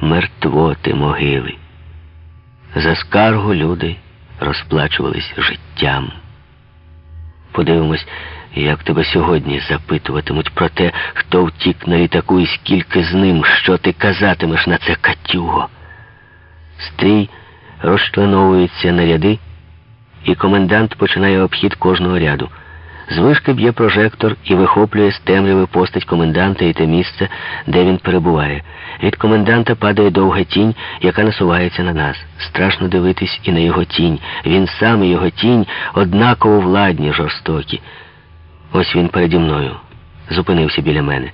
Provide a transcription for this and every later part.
мертвоти могили. За скаргу люди розплачувались життям. Подивимось, як тебе сьогодні запитуватимуть про те, хто втік на літаку і скільки з ним, що ти казатимеш на це Катюго. Стрій розчленовується на ряди, і комендант починає обхід кожного ряду. З вишки б'є прожектор і вихоплює з темряви постать коменданта і те місце, де він перебуває. Від коменданта падає довга тінь, яка насувається на нас. Страшно дивитись і на його тінь. Він сам і його тінь однаково владні, жорстокі. Ось він переді мною. Зупинився біля мене.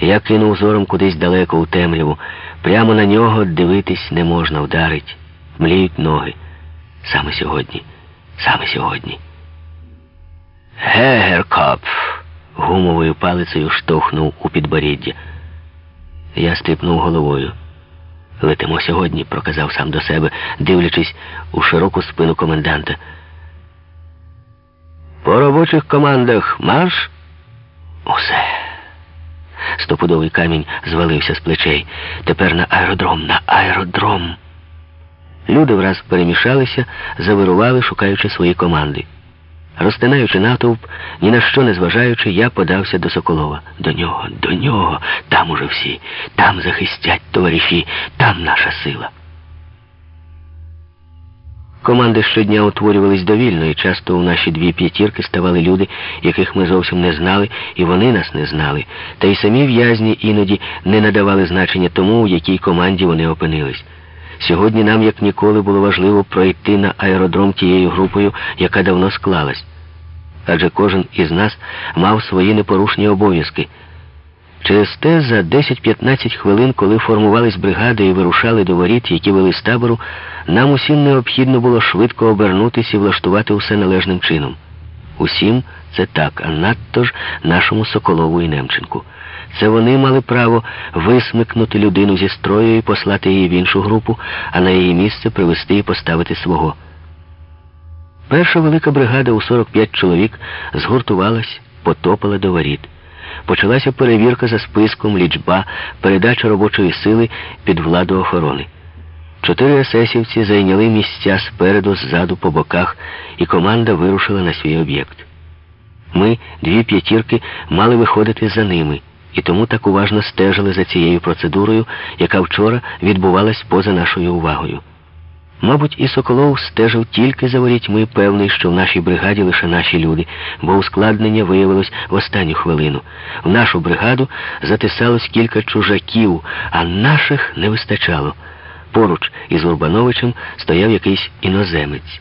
Я кинув зором кудись далеко у темряву. Прямо на нього дивитись не можна вдарить. Мліють ноги. Саме сьогодні. Саме сьогодні. Гегеркопф! гумовою палицею штовхнув у підборіддя. Я стрипнув головою. Летимо сьогодні, проказав сам до себе, дивлячись у широку спину коменданта. По робочих командах марш. Усе. Стопудовий камінь звалився з плечей. Тепер на аеродром, на аеродром. Люди враз перемішалися, завирували, шукаючи свої команди. Розтинаючи натовп, ні на що не зважаючи, я подався до Соколова. До нього, до нього, там уже всі, там захистять товариші, там наша сила. Команди щодня утворювались довільно, і часто у наші дві п'ятірки ставали люди, яких ми зовсім не знали, і вони нас не знали. Та й самі в'язні іноді не надавали значення тому, у якій команді вони опинились. Сьогодні нам, як ніколи, було важливо пройти на аеродром тією групою, яка давно склалась. Адже кожен із нас мав свої непорушні обов'язки. Через те за 10-15 хвилин, коли формувались бригади і вирушали до воріт, які вели з табору, нам усім необхідно було швидко обернутися і влаштувати усе належним чином. Усім це так, а надто ж нашому Соколову і Немченку. Це вони мали право висмикнути людину зі строю і послати її в іншу групу, а на її місце привезти і поставити свого. Перша велика бригада у 45 чоловік згуртувалась, потопала до воріт. Почалася перевірка за списком, лічба, передача робочої сили під владу охорони. Чотири есесівці зайняли місця спереду, ззаду, по боках, і команда вирушила на свій об'єкт. Ми, дві п'ятірки, мали виходити за ними, і тому так уважно стежили за цією процедурою, яка вчора відбувалась поза нашою увагою. Мабуть, і Соколов стежив тільки за ворітьми, певний, що в нашій бригаді лише наші люди, бо ускладнення виявилось в останню хвилину. В нашу бригаду затисалось кілька чужаків, а наших не вистачало. Поруч із Урбановичем стояв якийсь іноземець.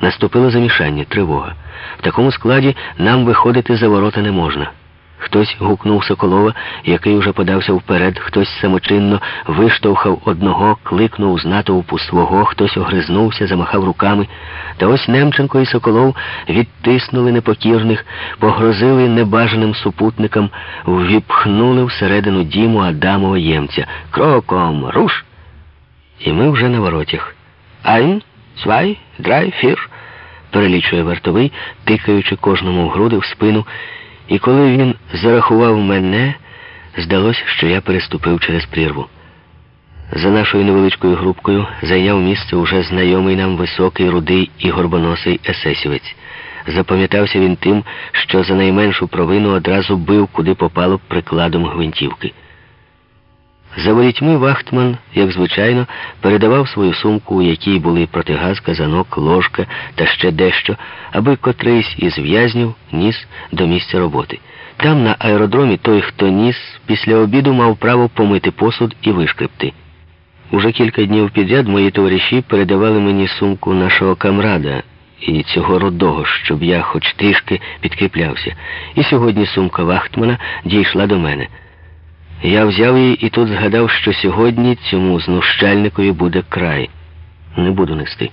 Наступило замішання, тривога. В такому складі нам виходити за ворота не можна. Хтось гукнув Соколова, який уже подався вперед, хтось самочинно виштовхав одного, кликнув з натовпу свого, хтось огризнувся, замахав руками. Та ось Немченко і Соколов відтиснули непокірних, погрозили небажаним супутникам, ввіпхнули всередину діму Адамова ємця. Кроком, руш! І ми вже на воротях. Айн, свай, драй, фір, перелічує вартовий, тикаючи кожному в груди в спину. І коли він зарахував мене, здалося, що я переступив через прірву. За нашою невеличкою групкою зайняв місце уже знайомий нам високий, рудий і горбоносий есесівець. Запам'ятався він тим, що за найменшу провину одразу бив, куди попало прикладом гвинтівки. За ворітьми Вахтман, як звичайно, передавав свою сумку, у якій були протигаз, казанок, ложка та ще дещо, аби котрийсь із в'язнів ніс до місця роботи. Там, на аеродромі, той, хто ніс, після обіду мав право помити посуд і вишкрипти. Уже кілька днів підряд мої товариші передавали мені сумку нашого камрада і цього родого, щоб я хоч трішки підкріплявся. І сьогодні сумка Вахтмана дійшла до мене. Я взяв її і тут згадав, що сьогодні цьому знущальникові буде край. Не буду нести,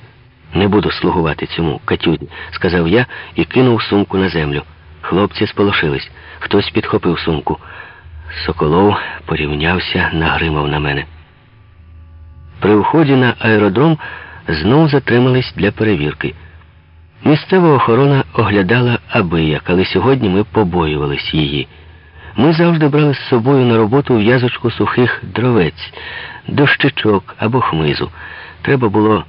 не буду слугувати цьому Катюді, сказав я і кинув сумку на землю. Хлопці сполошились. Хтось підхопив сумку. Соколов порівнявся, нагримав на мене. При вході на аеродром знов затримались для перевірки. Місцева охорона оглядала аби як, але сьогодні ми побоювались її. Ми завжди брали з собою на роботу в'язочку сухих дровець, дощечок або хмизу. Треба було